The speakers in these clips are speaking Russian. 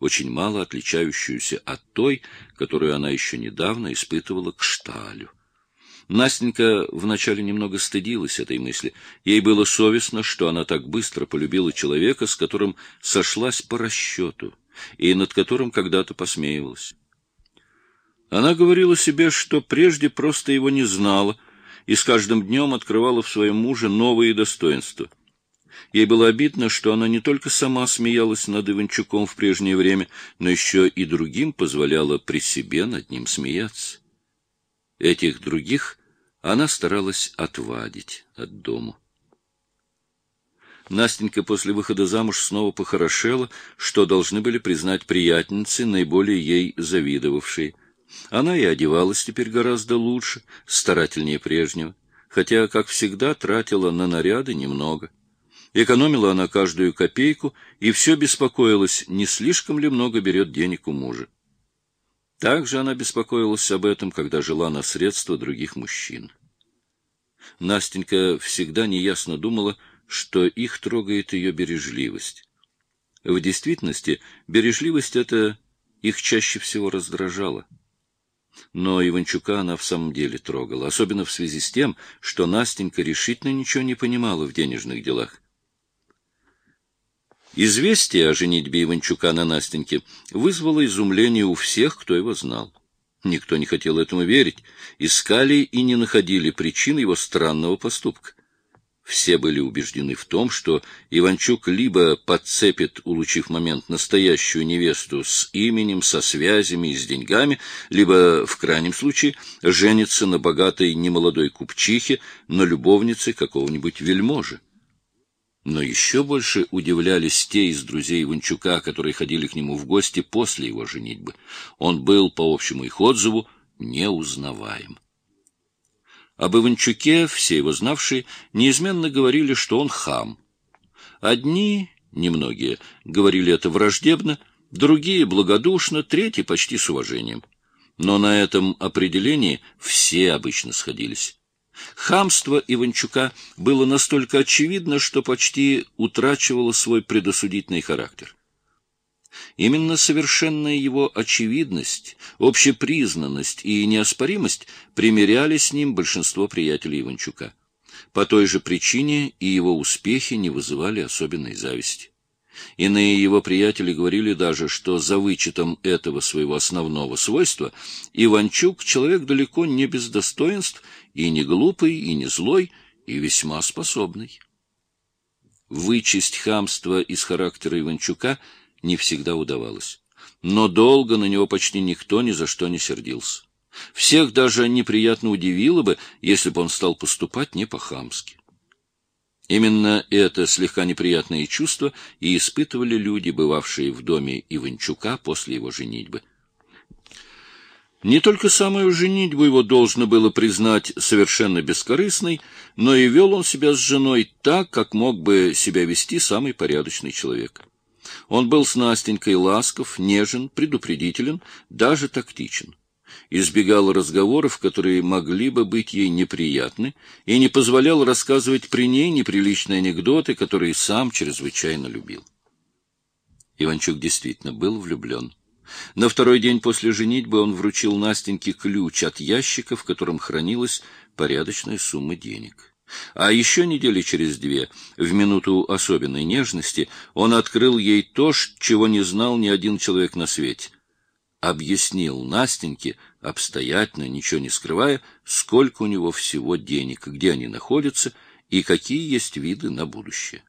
очень мало отличающуюся от той, которую она еще недавно испытывала к Шталю. Настенька вначале немного стыдилась этой мысли. Ей было совестно, что она так быстро полюбила человека, с которым сошлась по расчету, и над которым когда-то посмеивалась. Она говорила себе, что прежде просто его не знала, и с каждым днем открывала в своем муже новые достоинства. Ей было обидно, что она не только сама смеялась над Иванчуком в прежнее время, но еще и другим позволяла при себе над ним смеяться. Этих других она старалась отвадить от дому. Настенька после выхода замуж снова похорошела, что должны были признать приятницы, наиболее ей завидовавшие. Она и одевалась теперь гораздо лучше, старательнее прежнего, хотя, как всегда, тратила на наряды немного. Экономила она каждую копейку и все беспокоилась, не слишком ли много берет денег у мужа. Также она беспокоилась об этом, когда жила на средства других мужчин. Настенька всегда неясно думала, что их трогает ее бережливость. В действительности, бережливость эта их чаще всего раздражала. Но Иванчука она в самом деле трогала, особенно в связи с тем, что Настенька решительно ничего не понимала в денежных делах. Известие о женитьбе Иванчука на Настеньке вызвало изумление у всех, кто его знал. Никто не хотел этому верить, искали и не находили причин его странного поступка. Все были убеждены в том, что Иванчук либо подцепит, улучив момент, настоящую невесту с именем, со связями и с деньгами, либо, в крайнем случае, женится на богатой немолодой купчихе, на любовнице какого-нибудь вельможи. Но еще больше удивлялись те из друзей Иванчука, которые ходили к нему в гости после его женитьбы. Он был, по общему их отзыву, неузнаваем. Об Иванчуке все его знавшие неизменно говорили, что он хам. Одни, немногие, говорили это враждебно, другие — благодушно, третьи — почти с уважением. Но на этом определении все обычно сходились. Хамство Иванчука было настолько очевидно, что почти утрачивало свой предосудительный характер. Именно совершенная его очевидность, общепризнанность и неоспоримость примеряли с ним большинство приятелей Иванчука. По той же причине и его успехи не вызывали особенной зависти. Иные его приятели говорили даже, что за вычетом этого своего основного свойства Иванчук — человек далеко не без достоинств, и не глупый, и не злой, и весьма способный. Вычесть хамства из характера Иванчука не всегда удавалось, но долго на него почти никто ни за что не сердился. Всех даже неприятно удивило бы, если бы он стал поступать не по-хамски. Именно это слегка неприятное чувство и испытывали люди, бывавшие в доме Иванчука после его женитьбы. Не только самую женитьбу его должно было признать совершенно бескорыстной, но и вел он себя с женой так, как мог бы себя вести самый порядочный человек. Он был с Настенькой ласков, нежен, предупредителен, даже тактичен избегал разговоров, которые могли бы быть ей неприятны, и не позволял рассказывать при ней неприличные анекдоты, которые сам чрезвычайно любил. Иванчук действительно был влюблен. На второй день после женитьбы он вручил Настеньке ключ от ящика, в котором хранилась порядочная сумма денег. А еще недели через две, в минуту особенной нежности, он открыл ей то, чего не знал ни один человек на свете объяснил Настеньке, обстоятельно, ничего не скрывая, сколько у него всего денег, где они находятся и какие есть виды на будущее.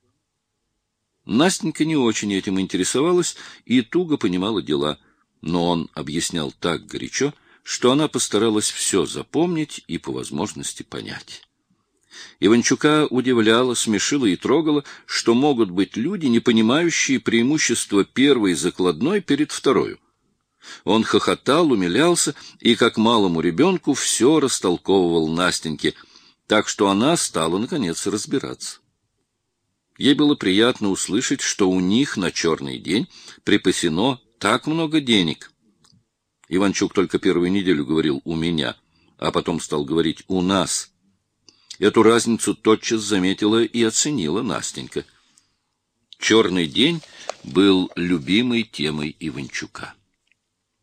Настенька не очень этим интересовалась и туго понимала дела, но он объяснял так горячо, что она постаралась все запомнить и по возможности понять. Иванчука удивляло, смешило и трогало, что могут быть люди, не понимающие преимущества первой закладной перед второй. Он хохотал, умилялся и, как малому ребенку, все растолковывал Настеньке, так что она стала, наконец, разбираться. Ей было приятно услышать, что у них на черный день припасено так много денег. Иванчук только первую неделю говорил «у меня», а потом стал говорить «у нас». Эту разницу тотчас заметила и оценила Настенька. Черный день был любимой темой Иванчука.